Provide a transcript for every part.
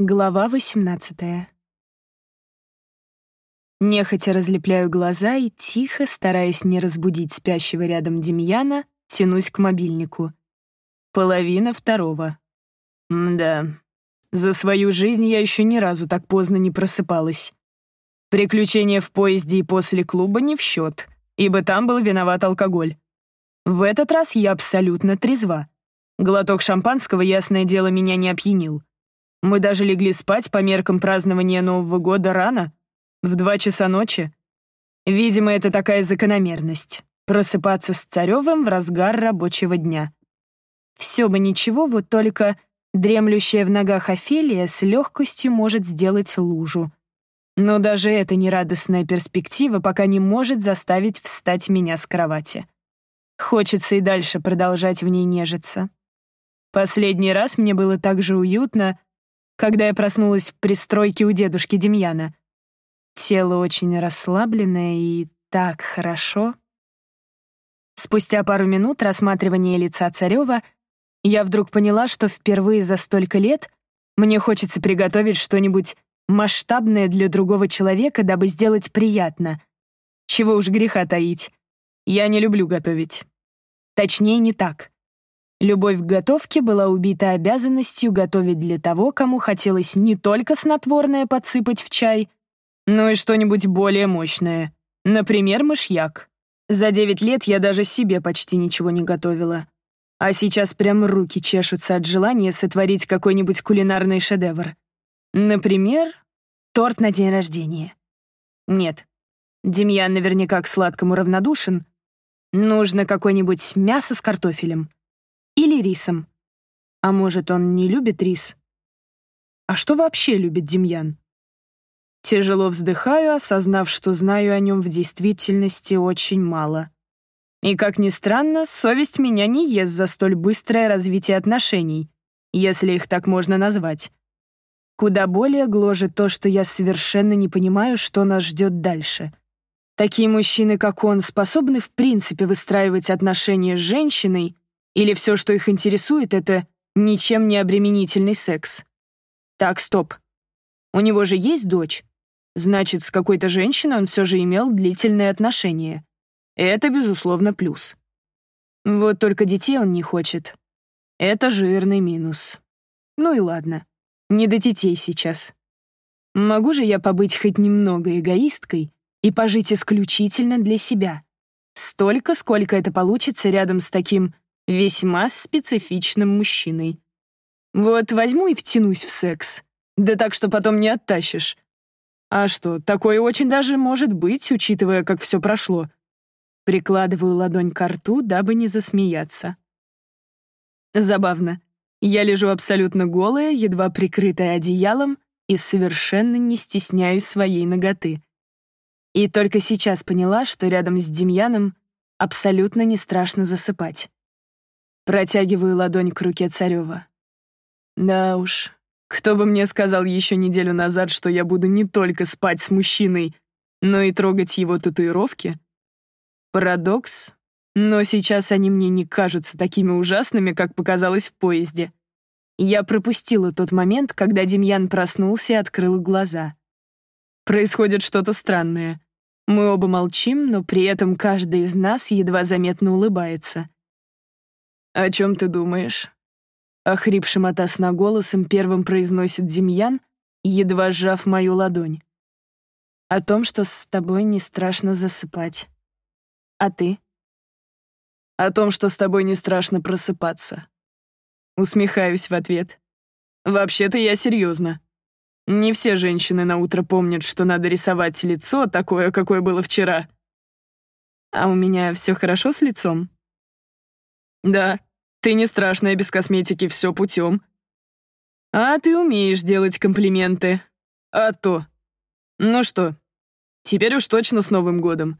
Глава 18 Нехотя разлепляю глаза и тихо, стараясь не разбудить спящего рядом Демьяна, тянусь к мобильнику. Половина второго. Мда, за свою жизнь я еще ни разу так поздно не просыпалась. Приключения в поезде и после клуба не в счет, ибо там был виноват алкоголь. В этот раз я абсолютно трезва. Глоток шампанского, ясное дело, меня не опьянил. Мы даже легли спать по меркам празднования Нового года рано, в два часа ночи. Видимо, это такая закономерность — просыпаться с Царевым в разгар рабочего дня. Все бы ничего, вот только дремлющая в ногах Офелия с легкостью может сделать лужу. Но даже это нерадостная перспектива пока не может заставить встать меня с кровати. Хочется и дальше продолжать в ней нежиться. Последний раз мне было так же уютно, когда я проснулась в пристройке у дедушки Демьяна. Тело очень расслабленное и так хорошо. Спустя пару минут рассматривания лица Царева я вдруг поняла, что впервые за столько лет мне хочется приготовить что-нибудь масштабное для другого человека, дабы сделать приятно. Чего уж греха таить. Я не люблю готовить. Точнее, не так. Любовь к готовке была убита обязанностью готовить для того, кому хотелось не только снотворное подсыпать в чай, но и что-нибудь более мощное. Например, мышьяк. За девять лет я даже себе почти ничего не готовила. А сейчас прям руки чешутся от желания сотворить какой-нибудь кулинарный шедевр. Например, торт на день рождения. Нет, Демьян наверняка к сладкому равнодушен. Нужно какое-нибудь мясо с картофелем — или рисом. А может, он не любит рис? А что вообще любит Демьян? Тяжело вздыхаю, осознав, что знаю о нем в действительности очень мало. И, как ни странно, совесть меня не ест за столь быстрое развитие отношений, если их так можно назвать. Куда более гложет то, что я совершенно не понимаю, что нас ждет дальше. Такие мужчины, как он, способны в принципе выстраивать отношения с женщиной, или все, что их интересует, это ничем не обременительный секс? Так, стоп. У него же есть дочь. Значит, с какой-то женщиной он все же имел длительные отношения. Это, безусловно, плюс. Вот только детей он не хочет. Это жирный минус. Ну и ладно. Не до детей сейчас. Могу же я побыть хоть немного эгоисткой и пожить исключительно для себя. Столько, сколько это получится рядом с таким весьма специфичным мужчиной. Вот возьму и втянусь в секс. Да так, что потом не оттащишь. А что, такое очень даже может быть, учитывая, как все прошло. Прикладываю ладонь к рту, дабы не засмеяться. Забавно. Я лежу абсолютно голая, едва прикрытая одеялом, и совершенно не стесняюсь своей ноготы. И только сейчас поняла, что рядом с Демьяном абсолютно не страшно засыпать. Протягиваю ладонь к руке Царева. Да уж, кто бы мне сказал еще неделю назад, что я буду не только спать с мужчиной, но и трогать его татуировки? Парадокс, но сейчас они мне не кажутся такими ужасными, как показалось в поезде. Я пропустила тот момент, когда Демьян проснулся и открыл глаза. Происходит что-то странное. Мы оба молчим, но при этом каждый из нас едва заметно улыбается. «О чем ты думаешь?» Охрипшим от сна голосом первым произносит Демьян, едва сжав мою ладонь. «О том, что с тобой не страшно засыпать. А ты?» «О том, что с тобой не страшно просыпаться». Усмехаюсь в ответ. «Вообще-то я серьезно. Не все женщины на утро помнят, что надо рисовать лицо такое, какое было вчера. А у меня все хорошо с лицом?» «Да, ты не страшная без косметики, все путем. А ты умеешь делать комплименты. А то. Ну что, теперь уж точно с Новым годом.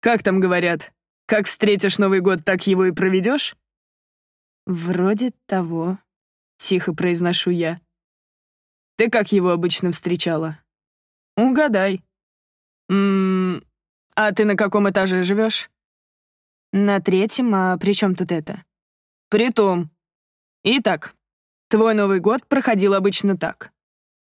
Как там говорят, как встретишь Новый год, так его и проведешь? Вроде того, тихо произношу я. Ты как его обычно встречала? Угадай. Ммм, а ты на каком этаже живешь? На третьем, а при чем тут это? Притом. Итак, твой Новый год проходил обычно так.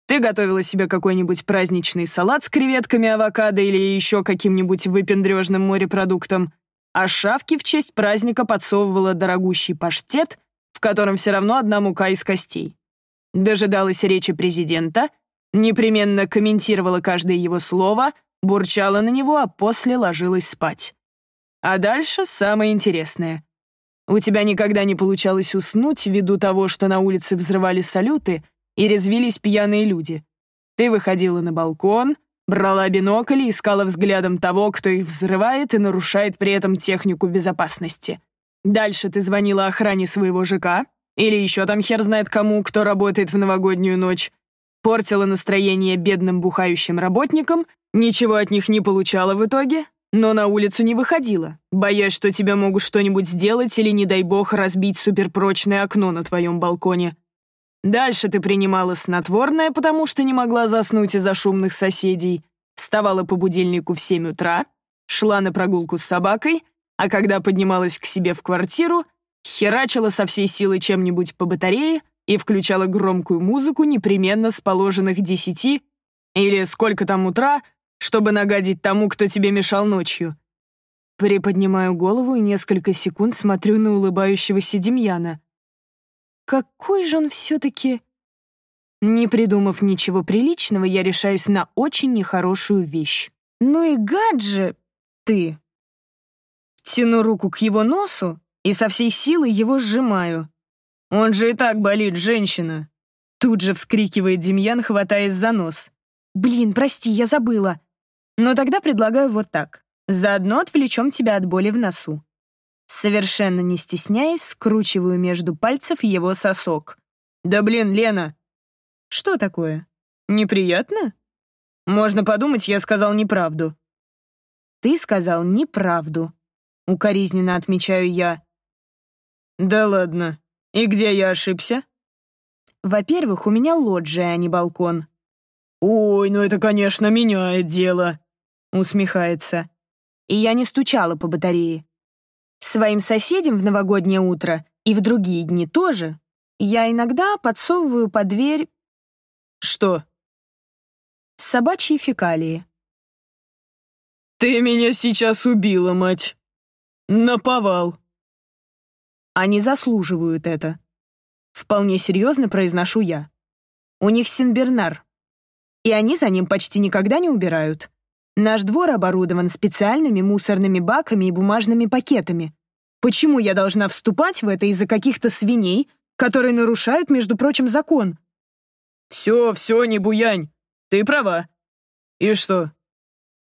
Ты готовила себе какой-нибудь праздничный салат с креветками, авокадо или еще каким-нибудь выпендрежным морепродуктом, а шавки в честь праздника подсовывала дорогущий паштет, в котором все равно одна мука из костей. Дожидалась речи президента, непременно комментировала каждое его слово, бурчала на него, а после ложилась спать. А дальше самое интересное. У тебя никогда не получалось уснуть ввиду того, что на улице взрывали салюты и резвились пьяные люди. Ты выходила на балкон, брала бинокль и искала взглядом того, кто их взрывает и нарушает при этом технику безопасности. Дальше ты звонила охране своего ЖК, или еще там хер знает кому, кто работает в новогоднюю ночь, портила настроение бедным бухающим работникам, ничего от них не получала в итоге, но на улицу не выходила, боясь, что тебе могут что-нибудь сделать или, не дай бог, разбить суперпрочное окно на твоем балконе. Дальше ты принимала снотворное, потому что не могла заснуть из-за шумных соседей, вставала по будильнику в 7 утра, шла на прогулку с собакой, а когда поднималась к себе в квартиру, херачила со всей силы чем-нибудь по батарее и включала громкую музыку непременно с положенных десяти или сколько там утра, чтобы нагадить тому, кто тебе мешал ночью. Приподнимаю голову и несколько секунд смотрю на улыбающегося Демьяна. Какой же он все-таки... Не придумав ничего приличного, я решаюсь на очень нехорошую вещь. Ну и гад же ты! Тяну руку к его носу и со всей силы его сжимаю. Он же и так болит, женщина. Тут же вскрикивает Демьян, хватаясь за нос. «Блин, прости, я забыла. Но тогда предлагаю вот так. Заодно отвлечем тебя от боли в носу. Совершенно не стесняясь, скручиваю между пальцев его сосок. «Да блин, Лена!» «Что такое? Неприятно?» «Можно подумать, я сказал неправду». «Ты сказал неправду», — укоризненно отмечаю я. «Да ладно. И где я ошибся?» «Во-первых, у меня лоджия, а не балкон». «Ой, ну это, конечно, меняет дело», усмехается. И я не стучала по батарее. Своим соседям в новогоднее утро и в другие дни тоже я иногда подсовываю под дверь... Что? Собачьи фекалии. «Ты меня сейчас убила, мать! Наповал!» Они заслуживают это. Вполне серьезно произношу я. У них Синбернар. И они за ним почти никогда не убирают. Наш двор оборудован специальными мусорными баками и бумажными пакетами. Почему я должна вступать в это из-за каких-то свиней, которые нарушают, между прочим, закон? Все, все, не буянь. Ты права. И что?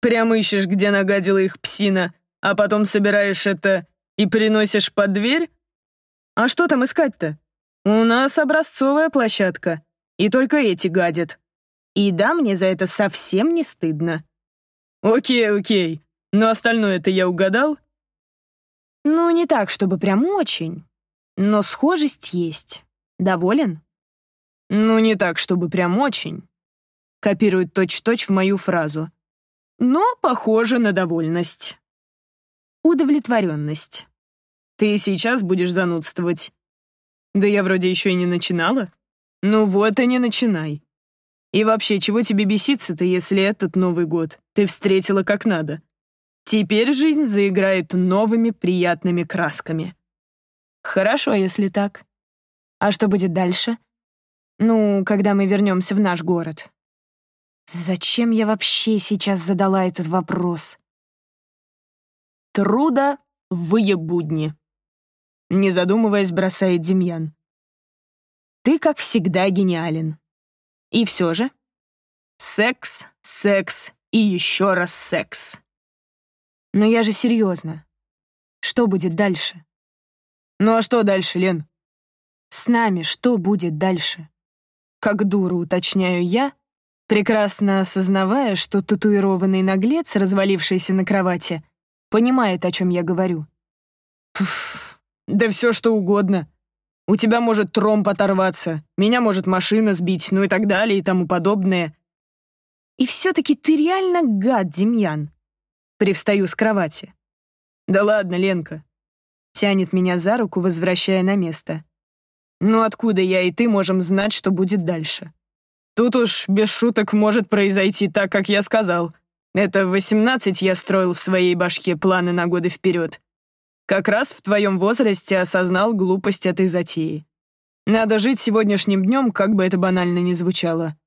Прямо ищешь, где нагадила их псина, а потом собираешь это и приносишь под дверь? А что там искать-то? У нас образцовая площадка, и только эти гадят. И да, мне за это совсем не стыдно. «Окей, окей. Но остальное-то я угадал?» «Ну, не так, чтобы прям очень. Но схожесть есть. Доволен?» «Ну, не так, чтобы прям очень». Копирует точь-в-точь -точь в мою фразу. «Но похоже на довольность». Удовлетворенность. «Ты сейчас будешь занудствовать?» «Да я вроде еще и не начинала». «Ну вот и не начинай. И вообще, чего тебе беситься-то, если этот Новый год ты встретила как надо? Теперь жизнь заиграет новыми приятными красками. Хорошо, если так. А что будет дальше? Ну, когда мы вернемся в наш город. Зачем я вообще сейчас задала этот вопрос? Труда в будни. Не задумываясь, бросает Демьян. Ты, как всегда, гениален. И все же секс, секс и еще раз секс. Но я же серьезно. Что будет дальше? Ну а что дальше, Лен? С нами что будет дальше? Как дура уточняю я, прекрасно осознавая, что татуированный наглец, развалившийся на кровати, понимает, о чем я говорю. Пф, да все что угодно. У тебя может тромб оторваться, меня может машина сбить, ну и так далее и тому подобное. И все-таки ты реально гад, Демьян. Привстаю с кровати. Да ладно, Ленка. Тянет меня за руку, возвращая на место. Ну откуда я и ты можем знать, что будет дальше? Тут уж без шуток может произойти так, как я сказал. Это в 18 я строил в своей башке планы на годы вперед. Как раз в твоем возрасте осознал глупость этой затеи. Надо жить сегодняшним днем, как бы это банально ни звучало.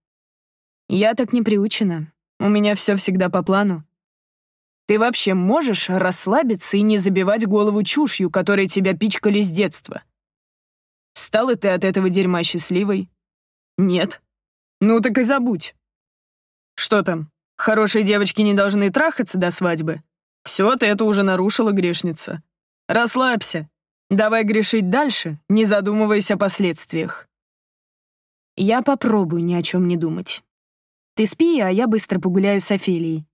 Я так не приучена. У меня все всегда по плану. Ты вообще можешь расслабиться и не забивать голову чушью, которой тебя пичкали с детства? Стала ты от этого дерьма счастливой? Нет. Ну так и забудь. Что там, хорошие девочки не должны трахаться до свадьбы? Все, ты это уже нарушила, грешница. Расслабься. Давай грешить дальше, не задумываясь о последствиях. Я попробую ни о чем не думать. Ты спи, а я быстро погуляю с Офелией.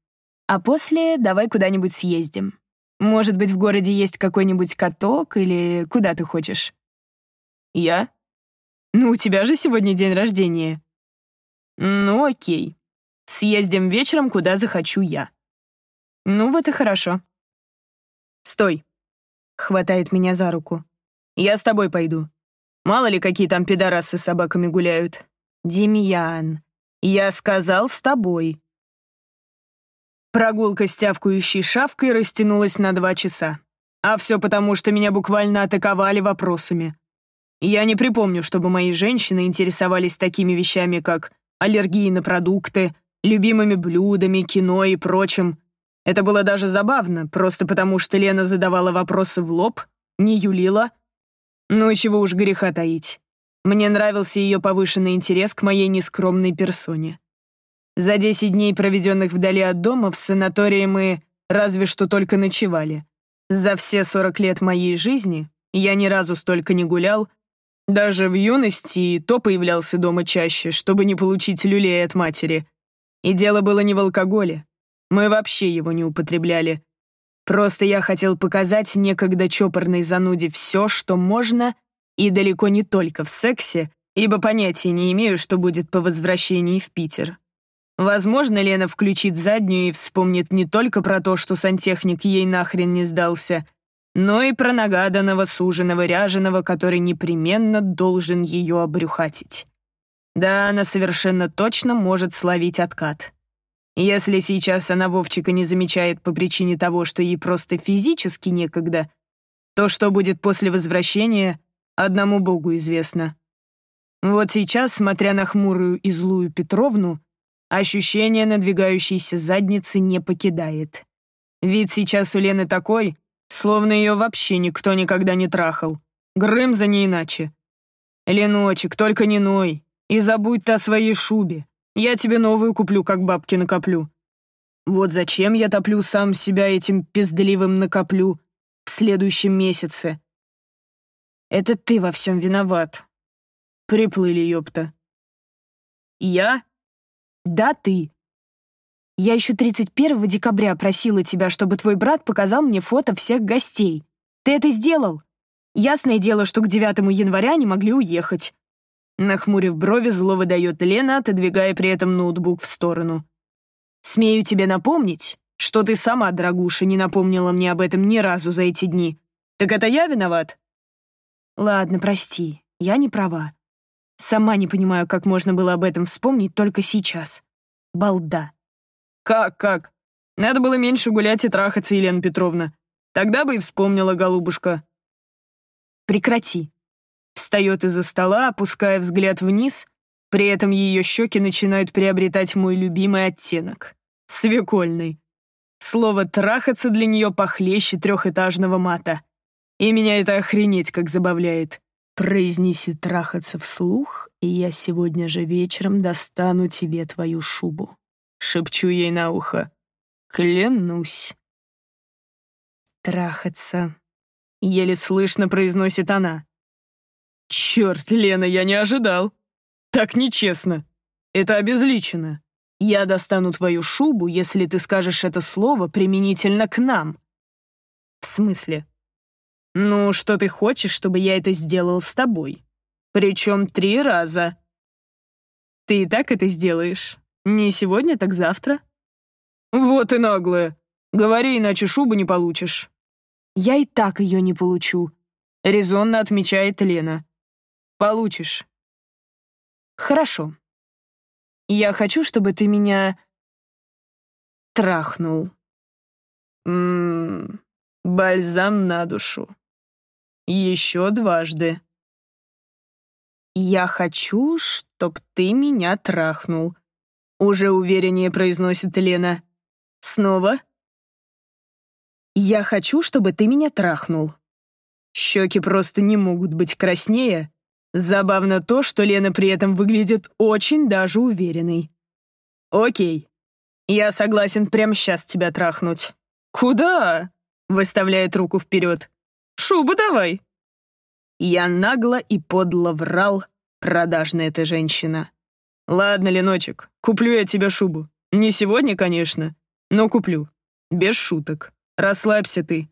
А после давай куда-нибудь съездим. Может быть, в городе есть какой-нибудь каток или куда ты хочешь? Я? Ну, у тебя же сегодня день рождения. Ну, окей. Съездим вечером, куда захочу я. Ну, вот и хорошо. Стой. Хватает меня за руку. Я с тобой пойду. Мало ли, какие там пидорасы с собаками гуляют. Демьян, «Я сказал с тобой». Прогулка с тявкающей шавкой растянулась на два часа. А все потому, что меня буквально атаковали вопросами. Я не припомню, чтобы мои женщины интересовались такими вещами, как аллергии на продукты, любимыми блюдами, кино и прочим. Это было даже забавно, просто потому что Лена задавала вопросы в лоб, не юлила. Ну и чего уж греха таить. Мне нравился ее повышенный интерес к моей нескромной персоне. За 10 дней, проведенных вдали от дома, в санатории мы разве что только ночевали. За все 40 лет моей жизни я ни разу столько не гулял, даже в юности и то появлялся дома чаще, чтобы не получить люлей от матери. И дело было не в алкоголе. Мы вообще его не употребляли. Просто я хотел показать некогда чопорной зануде все, что можно и далеко не только в сексе, ибо понятия не имею, что будет по возвращении в Питер. Возможно, Лена включит заднюю и вспомнит не только про то, что сантехник ей нахрен не сдался, но и про нагаданного суженого ряженого, который непременно должен ее обрюхатить. Да, она совершенно точно может словить откат. Если сейчас она Вовчика не замечает по причине того, что ей просто физически некогда, то что будет после возвращения, одному Богу известно. Вот сейчас, смотря на хмурую и злую Петровну, ощущение надвигающейся задницы не покидает. Вид сейчас у Лены такой, словно ее вообще никто никогда не трахал. Грымза не иначе. «Леночек, только не ной, и забудь ты о своей шубе. Я тебе новую куплю, как бабки накоплю». Вот зачем я топлю сам себя этим пизdeливым накоплю в следующем месяце, это ты во всем виноват. Приплыли, ёпта. Я? Да, ты. Я еще 31 декабря просила тебя, чтобы твой брат показал мне фото всех гостей. Ты это сделал? Ясное дело, что к 9 января не могли уехать. Нахмурив брови, зло выдает Лена, отодвигая при этом ноутбук в сторону. «Смею тебе напомнить, что ты сама, дорогуша, не напомнила мне об этом ни разу за эти дни. Так это я виноват?» Ладно, прости, я не права. Сама не понимаю, как можно было об этом вспомнить только сейчас. Балда. Как, как? Надо было меньше гулять и трахаться, Елена Петровна. Тогда бы и вспомнила, голубушка. Прекрати. Встает из-за стола, опуская взгляд вниз, при этом ее щеки начинают приобретать мой любимый оттенок. Свекольный. Слово «трахаться» для нее похлеще трехэтажного мата. И меня это охренеть как забавляет. Произнеси трахаться вслух, и я сегодня же вечером достану тебе твою шубу. Шепчу ей на ухо. Клянусь. Трахаться. Еле слышно произносит она. Черт, Лена, я не ожидал. Так нечестно. Это обезличено. Я достану твою шубу, если ты скажешь это слово применительно к нам. В смысле? «Ну, что ты хочешь, чтобы я это сделал с тобой? Причем три раза». «Ты и так это сделаешь. Не сегодня, так завтра». «Вот и наглая. Говори, иначе шубу не получишь». «Я и так ее не получу», — резонно отмечает Лена. «Получишь». «Хорошо. Я хочу, чтобы ты меня трахнул. Ммм, бальзам на душу. Еще дважды. Я хочу, чтоб ты меня трахнул. Уже увереннее произносит Лена. Снова. Я хочу, чтобы ты меня трахнул. Щеки просто не могут быть краснее. Забавно то, что Лена при этом выглядит очень даже уверенной. Окей. Я согласен прямо сейчас тебя трахнуть. Куда? Выставляет руку вперед. Шубу давай. Я нагло и подло врал, продажная эта женщина. Ладно, Леночек, куплю я тебе шубу. Не сегодня, конечно, но куплю. Без шуток. Расслабься ты.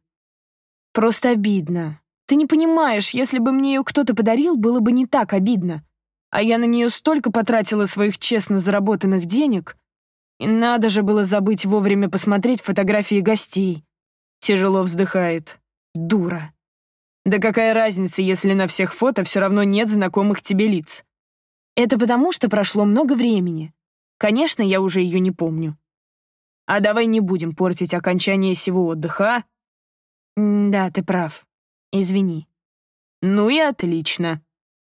Просто обидно. Ты не понимаешь, если бы мне ее кто-то подарил, было бы не так обидно. А я на нее столько потратила своих честно заработанных денег. И надо же было забыть вовремя посмотреть фотографии гостей. Тяжело вздыхает. Дура. Да какая разница, если на всех фото все равно нет знакомых тебе лиц? Это потому, что прошло много времени. Конечно, я уже ее не помню. А давай не будем портить окончание сего отдыха, а? Да, ты прав. Извини. Ну и отлично.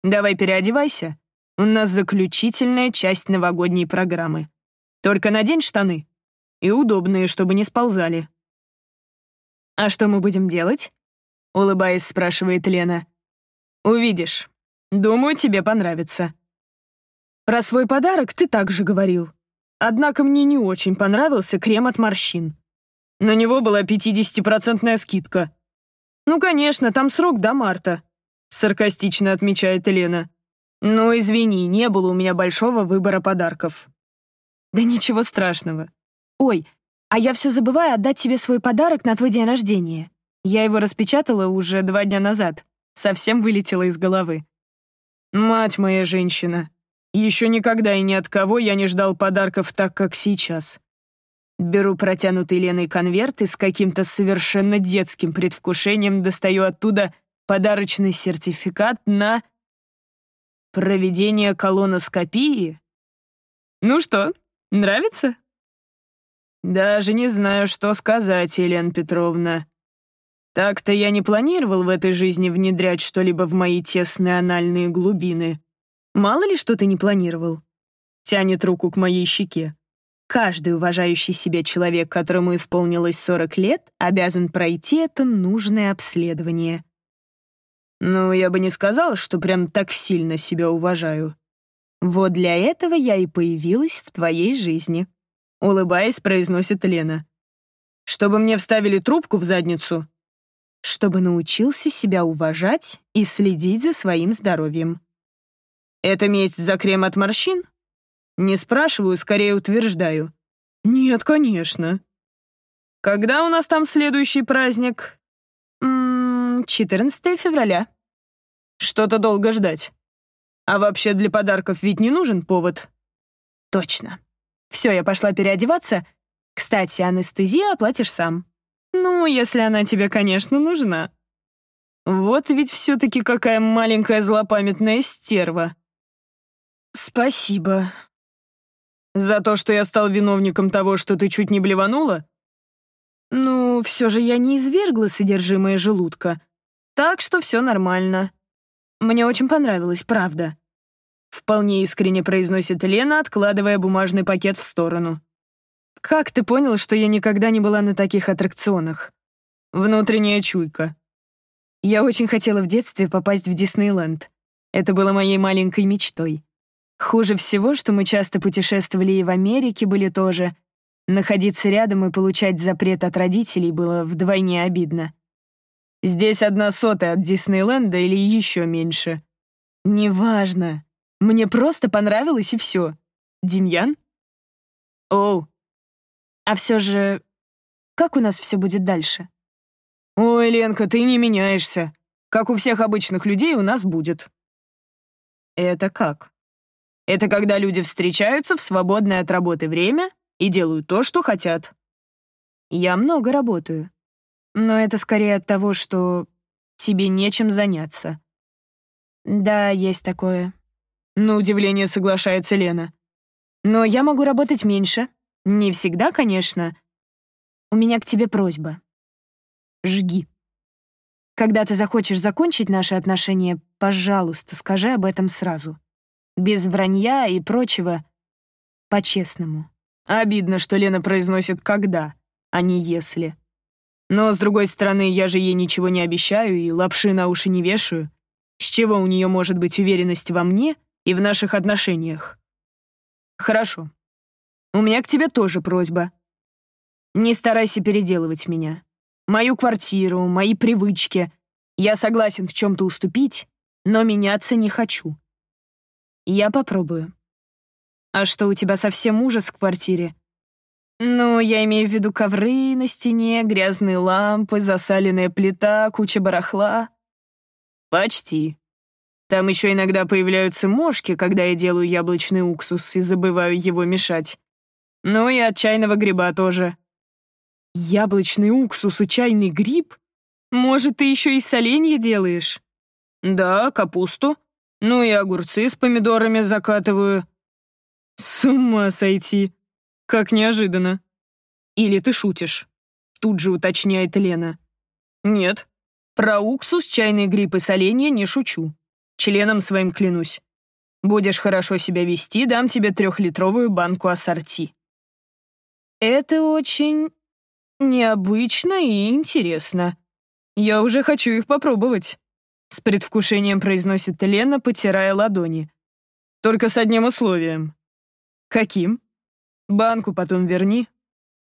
Давай переодевайся. У нас заключительная часть новогодней программы. Только надень штаны. И удобные, чтобы не сползали. А что мы будем делать? Улыбаясь, спрашивает Лена. Увидишь. Думаю, тебе понравится. Про свой подарок ты также говорил. Однако мне не очень понравился крем от морщин. На него была 50-процентная скидка. Ну, конечно, там срок до марта, саркастично отмечает Елена. Ну, извини, не было у меня большого выбора подарков. Да ничего страшного. Ой, а я все забываю отдать тебе свой подарок на твой день рождения. Я его распечатала уже два дня назад. Совсем вылетела из головы. Мать моя женщина. Еще никогда и ни от кого я не ждал подарков так, как сейчас. Беру протянутый Леной конверт и с каким-то совершенно детским предвкушением достаю оттуда подарочный сертификат на проведение колоноскопии. Ну что, нравится? Даже не знаю, что сказать, Елена Петровна. Так-то я не планировал в этой жизни внедрять что-либо в мои тесные анальные глубины. Мало ли что ты не планировал. Тянет руку к моей щеке. Каждый уважающий себя человек, которому исполнилось 40 лет, обязан пройти это нужное обследование. Ну, я бы не сказал, что прям так сильно себя уважаю. Вот для этого я и появилась в твоей жизни. Улыбаясь, произносит Лена. Чтобы мне вставили трубку в задницу? Чтобы научился себя уважать и следить за своим здоровьем. Это месть за крем от морщин? Не спрашиваю, скорее утверждаю. Нет, конечно. Когда у нас там следующий праздник? М -м, 14 февраля. Что-то долго ждать. А вообще для подарков ведь не нужен повод. Точно. Все, я пошла переодеваться. Кстати, анестезию оплатишь сам. Ну, если она тебе, конечно, нужна. Вот ведь все-таки какая маленькая злопамятная стерва. «Спасибо». «За то, что я стал виновником того, что ты чуть не блеванула?» «Ну, все же я не извергла содержимое желудка, так что все нормально. Мне очень понравилось, правда». Вполне искренне произносит Лена, откладывая бумажный пакет в сторону. «Как ты понял, что я никогда не была на таких аттракционах?» «Внутренняя чуйка». Я очень хотела в детстве попасть в Диснейленд. Это было моей маленькой мечтой. Хуже всего, что мы часто путешествовали и в Америке были тоже. Находиться рядом и получать запрет от родителей было вдвойне обидно. Здесь одна сотая от Диснейленда или еще меньше. Неважно. Мне просто понравилось и все. Демьян? Оу. А все же, как у нас все будет дальше? Ой, Ленка, ты не меняешься. Как у всех обычных людей у нас будет. Это как? Это когда люди встречаются в свободное от работы время и делают то, что хотят. Я много работаю. Но это скорее от того, что тебе нечем заняться. Да, есть такое. На удивление соглашается Лена. Но я могу работать меньше. Не всегда, конечно. У меня к тебе просьба. Жги. Когда ты захочешь закончить наши отношения, пожалуйста, скажи об этом сразу. Без вранья и прочего. По-честному. Обидно, что Лена произносит «когда», а не «если». Но, с другой стороны, я же ей ничего не обещаю и лапши на уши не вешаю. С чего у нее может быть уверенность во мне и в наших отношениях? Хорошо. У меня к тебе тоже просьба. Не старайся переделывать меня. Мою квартиру, мои привычки. Я согласен в чем-то уступить, но меняться не хочу. Я попробую. А что, у тебя совсем ужас в квартире? Ну, я имею в виду ковры на стене, грязные лампы, засаленная плита, куча барахла. Почти. Там еще иногда появляются мошки, когда я делаю яблочный уксус и забываю его мешать. Ну и от чайного гриба тоже. Яблочный уксус и чайный гриб? Может, ты еще и соленье делаешь? Да, капусту. Ну и огурцы с помидорами закатываю. С ума сойти. Как неожиданно. Или ты шутишь? Тут же уточняет Лена. Нет. Про уксус, чайный гриб и соленье не шучу. Членом своим клянусь. Будешь хорошо себя вести, дам тебе трехлитровую банку ассорти. Это очень Необычно и интересно. Я уже хочу их попробовать. С предвкушением произносит Лена, потирая ладони. Только с одним условием. Каким? Банку потом верни,